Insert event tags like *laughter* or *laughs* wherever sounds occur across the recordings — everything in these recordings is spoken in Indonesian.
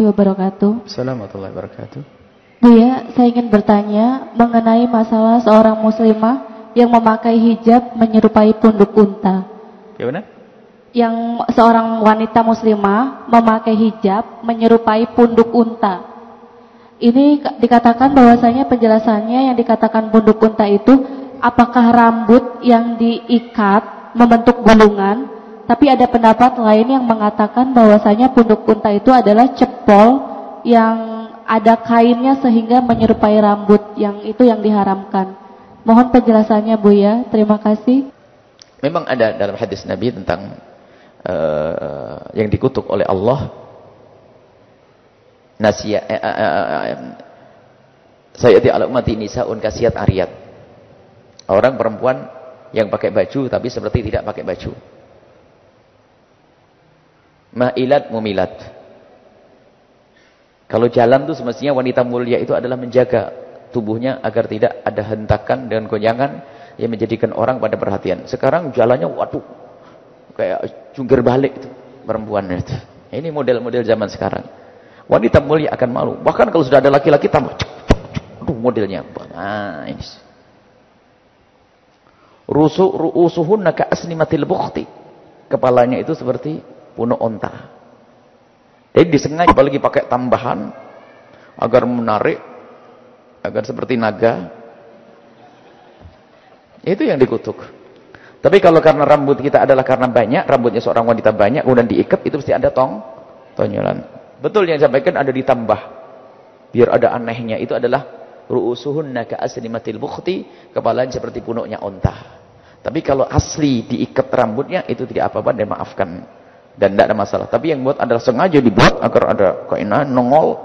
wabarakatuh. Assalamualaikum warahmatullahi wabarakatuh. Buya, saya ingin bertanya mengenai masalah seorang muslimah yang memakai hijab menyerupai punduk unta. Gimana? Yang seorang wanita muslimah memakai hijab menyerupai punduk unta. Ini dikatakan bahwasanya penjelasannya yang dikatakan punduk unta itu apakah rambut yang diikat membentuk gulungan, tapi ada pendapat lain yang mengatakan bahwasanya punduk unta itu adalah cepol yang ada kainnya sehingga menyerupai rambut yang itu yang diharamkan. Mohon penjelasannya Bu ya. Terima kasih. Memang ada dalam hadis Nabi tentang uh, yang dikutuk oleh Allah Nasya eh, eh, eh, eh, Sayyidi ala ummati nisaun kasiat ariyat. Orang perempuan yang pakai baju tapi seperti tidak pakai baju. Ma'ilat mumilat. Kalau jalan tuh semestinya wanita mulia itu adalah menjaga tubuhnya agar tidak ada hentakan dan gonjangan yang menjadikan orang pada perhatian. Sekarang jalannya waduh kayak jungkir balik itu perempuan itu. Ini model-model zaman sekarang. Wanita mulia akan malu. Bahkan kalau sudah ada laki-laki tambah aduh modelnya. Nah, ini. Rusu ru'usuhunna ka'asnimatil bukhti. Kepalanya itu seperti puno onta. Jadi disengaja apalagi pakai tambahan agar menarik, agar seperti naga. Itu yang dikutuk. Tapi kalau karena rambut kita adalah karena banyak, rambutnya seorang wanita banyak, kemudian diikat, itu pasti ada tong, tonyolan. Betul yang disampaikan ada ditambah. Biar ada anehnya, itu adalah ru'usuhunna ka'asnimatil bukhti, kepalanya seperti punuknya onta. Tapi kalau asli diikat rambutnya, itu tidak apa-apa dan maafkan dan tidak ada masalah. Tapi yang buat adalah sengaja dibuat agar ada kainan nongol.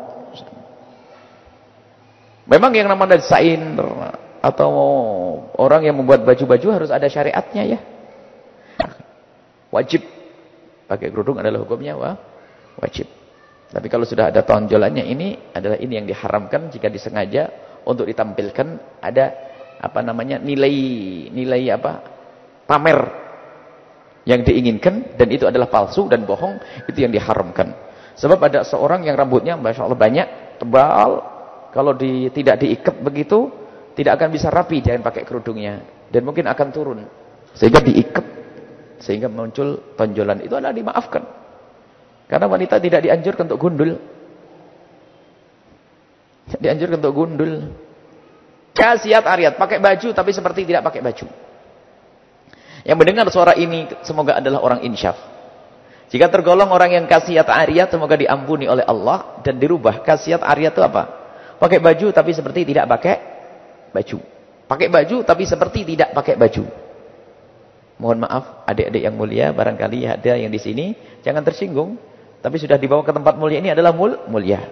Memang yang namanya desain atau orang yang membuat baju-baju harus ada syariatnya ya. Wajib pakai kerudung adalah hukumnya wah, wajib. Tapi kalau sudah ada tonjolannya ini adalah ini yang diharamkan jika disengaja untuk ditampilkan ada apa namanya nilai nilai apa pamer yang diinginkan dan itu adalah palsu dan bohong itu yang diharamkan. Sebab ada seorang yang rambutnya Masya Allah banyak tebal. Kalau di, tidak diikat begitu tidak akan bisa rapi jangan pakai kerudungnya. Dan mungkin akan turun. Sehingga diikat sehingga muncul tonjolan. Itu adalah dimaafkan. Karena wanita tidak dianjurkan untuk gundul. Dianjurkan untuk gundul. Kasiat ariat pakai baju tapi seperti tidak pakai baju yang mendengar suara ini semoga adalah orang insyaf. Jika tergolong orang yang kasiat ariyat semoga diampuni oleh Allah dan dirubah. Kasiat ariyat itu apa? Pakai baju tapi seperti tidak pakai baju. Pakai baju tapi seperti tidak pakai baju. Mohon maaf adik-adik yang mulia barangkali ada yang di sini jangan tersinggung. Tapi sudah dibawa ke tempat mulia ini adalah mul mulia.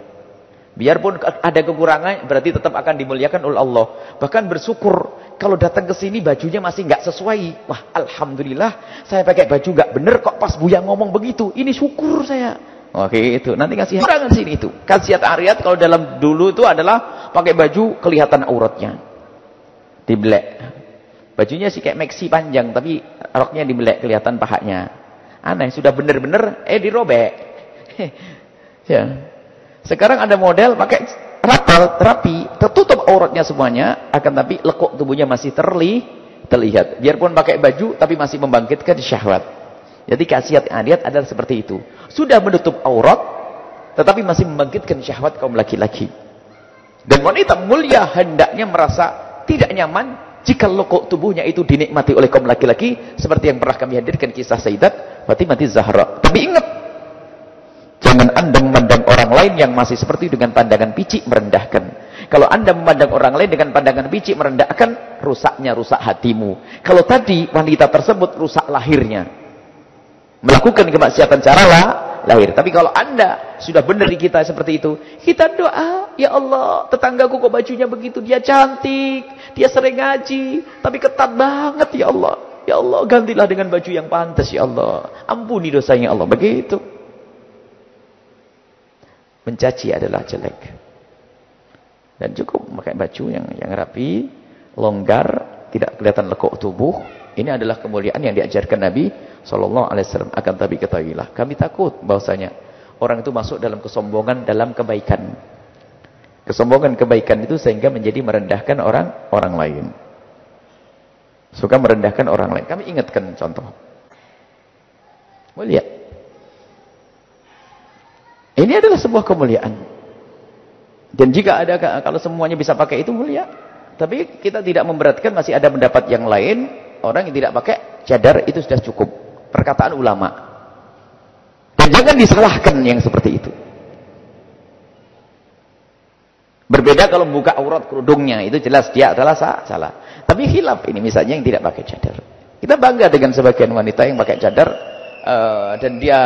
Biarpun ada kekurangan berarti tetap akan dimuliakan oleh Allah. Bahkan bersyukur kalau datang ke sini bajunya masih nggak sesuai. Wah, alhamdulillah saya pakai baju nggak bener kok pas Buya ngomong begitu. Ini syukur saya. Oke, itu. Nanti kasih kekurangan sini itu. Kasiat ariat kalau dalam dulu itu adalah pakai baju kelihatan auratnya. Dibelek. Bajunya sih kayak maxi panjang tapi roknya dibelek kelihatan pahanya. Aneh, sudah bener-bener eh dirobek. *laughs* ya. Sekarang ada model pakai rapal, terapi, tertutup auratnya semuanya, akan tapi lekuk tubuhnya masih terli, terlihat. Biarpun pakai baju, tapi masih membangkitkan syahwat. Jadi kasihat adiat adalah seperti itu. Sudah menutup aurat, tetapi masih membangkitkan syahwat kaum laki-laki. Dan wanita mulia hendaknya merasa tidak nyaman jika lekuk tubuhnya itu dinikmati oleh kaum laki-laki seperti yang pernah kami hadirkan kisah Sayyidat Fatimah Zahra. Tapi ingat Jangan anda orang lain yang masih seperti dengan pandangan picik merendahkan. Kalau anda memandang orang lain dengan pandangan picik merendahkan, rusaknya rusak hatimu. Kalau tadi wanita tersebut rusak lahirnya. Melakukan kemaksiatan cara lah, lahir. Tapi kalau anda sudah benar di kita seperti itu, kita doa, ya Allah, tetanggaku kok bajunya begitu, dia cantik, dia sering ngaji, tapi ketat banget ya Allah. Ya Allah, gantilah dengan baju yang pantas ya Allah. Ampuni dosanya ya Allah. Begitu. Mencaci adalah jelek. Dan cukup memakai baju yang yang rapi, longgar, tidak kelihatan lekuk tubuh. Ini adalah kemuliaan yang diajarkan Nabi Shallallahu Alaihi Wasallam. Akan tapi ketahuilah, kami takut bahwasanya orang itu masuk dalam kesombongan dalam kebaikan. Kesombongan kebaikan itu sehingga menjadi merendahkan orang orang lain. Suka merendahkan orang lain. Kami ingatkan contoh. Mulia. Ini adalah sebuah kemuliaan. Dan jika ada kalau semuanya bisa pakai itu mulia. Tapi kita tidak memberatkan masih ada pendapat yang lain. Orang yang tidak pakai cadar itu sudah cukup. Perkataan ulama. Dan jangan disalahkan yang seperti itu. Berbeda kalau membuka aurat kerudungnya, itu jelas dia adalah salah. Tapi hilaf ini misalnya yang tidak pakai cadar. Kita bangga dengan sebagian wanita yang pakai cadar uh, dan dia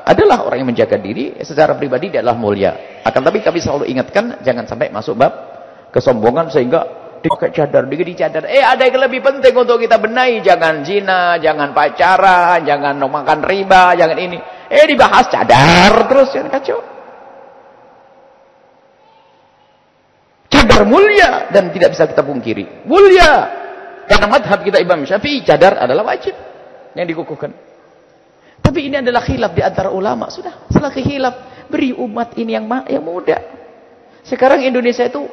adalah orang yang menjaga diri secara pribadi dia adalah mulia. Akan tapi kami selalu ingatkan jangan sampai masuk bab kesombongan sehingga dipakai cadar, di cadar. Eh ada yang lebih penting untuk kita benahi, jangan zina, jangan pacaran, jangan makan riba, jangan ini. Eh dibahas cadar terus jangan kacau. cadar mulia dan tidak bisa kita pungkiri. Mulia. Karena madhab kita Imam Syafi'i, cadar adalah wajib yang dikukuhkan. Tapi ini adalah khilaf di antara ulama. Sudah, selagi khilaf, beri umat ini yang yang muda. Sekarang Indonesia itu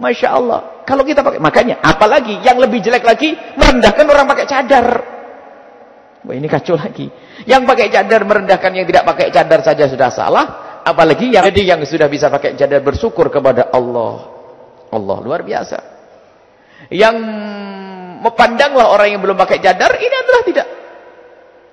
Masya Allah. Kalau kita pakai, makanya apalagi yang lebih jelek lagi, merendahkan orang pakai cadar. Wah ini kacau lagi. Yang pakai cadar merendahkan yang tidak pakai cadar saja sudah salah. Apalagi yang jadi yang sudah bisa pakai cadar bersyukur kepada Allah. Allah luar biasa. Yang memandanglah orang yang belum pakai cadar, ini adalah tidak.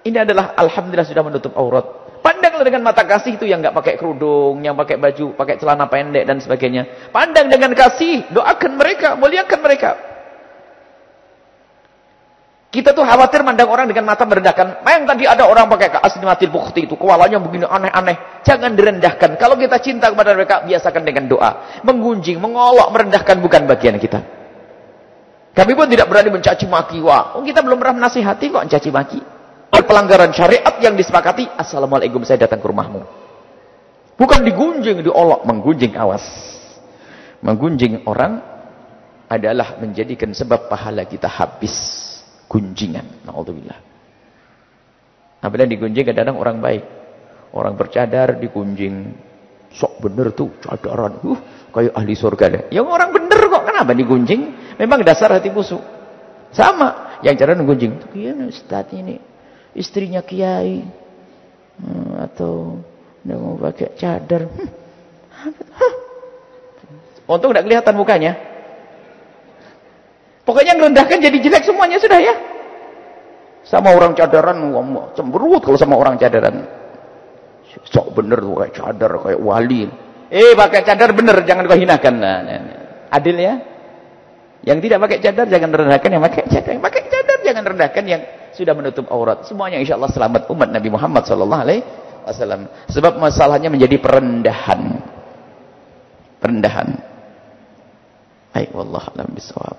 Ini adalah alhamdulillah sudah menutup aurat. Pandanglah dengan mata kasih itu yang nggak pakai kerudung, yang pakai baju, pakai celana pendek dan sebagainya. Pandang dengan kasih, doakan mereka, muliakan mereka. Kita tuh khawatir mandang orang dengan mata merendahkan. Yang tadi ada orang pakai aslimatil bukti itu. Kepalanya begini aneh-aneh. Jangan direndahkan. Kalau kita cinta kepada mereka, biasakan dengan doa. Menggunjing, mengolok, merendahkan bukan bagian kita. Kami pun tidak berani mencaci maki. Wah, kita belum pernah menasihati kok mencaci maki. Pelanggaran syariat yang disepakati. Assalamualaikum, saya datang ke rumahmu. Bukan digunjing, diolok. Menggunjing, awas. Menggunjing orang adalah menjadikan sebab pahala kita habis gunjingan. Nauzubillah. Apabila digunjing kadang-kadang orang baik. Orang bercadar digunjing. Sok bener tuh cadaran. Uh, kayak ahli surga deh. Yang orang bener kok kenapa digunjing? Memang dasar hati busuk. Sama. Yang cadar gunjing. Iya Ustaz ini. Istrinya kiai. Hmm, atau dia mau pakai cadar. Hmm. Untung tidak kelihatan mukanya. Pokoknya ngerendahkan jadi jelek semuanya sudah ya. Sama orang cadaran, cemberut kalau sama orang cadaran. Sok bener tuh kayak cadar, kayak wali. Eh pakai cadar bener, jangan kau hinakan. Nah, nah, nah. Adil ya. Yang tidak pakai cadar jangan rendahkan yang pakai cadar. Yang pakai cadar jangan rendahkan yang sudah menutup aurat. Semuanya insya Allah selamat umat Nabi Muhammad sallallahu alaihi wasallam. Sebab masalahnya menjadi perendahan. Perendahan. Baik, wallah alam bisawab.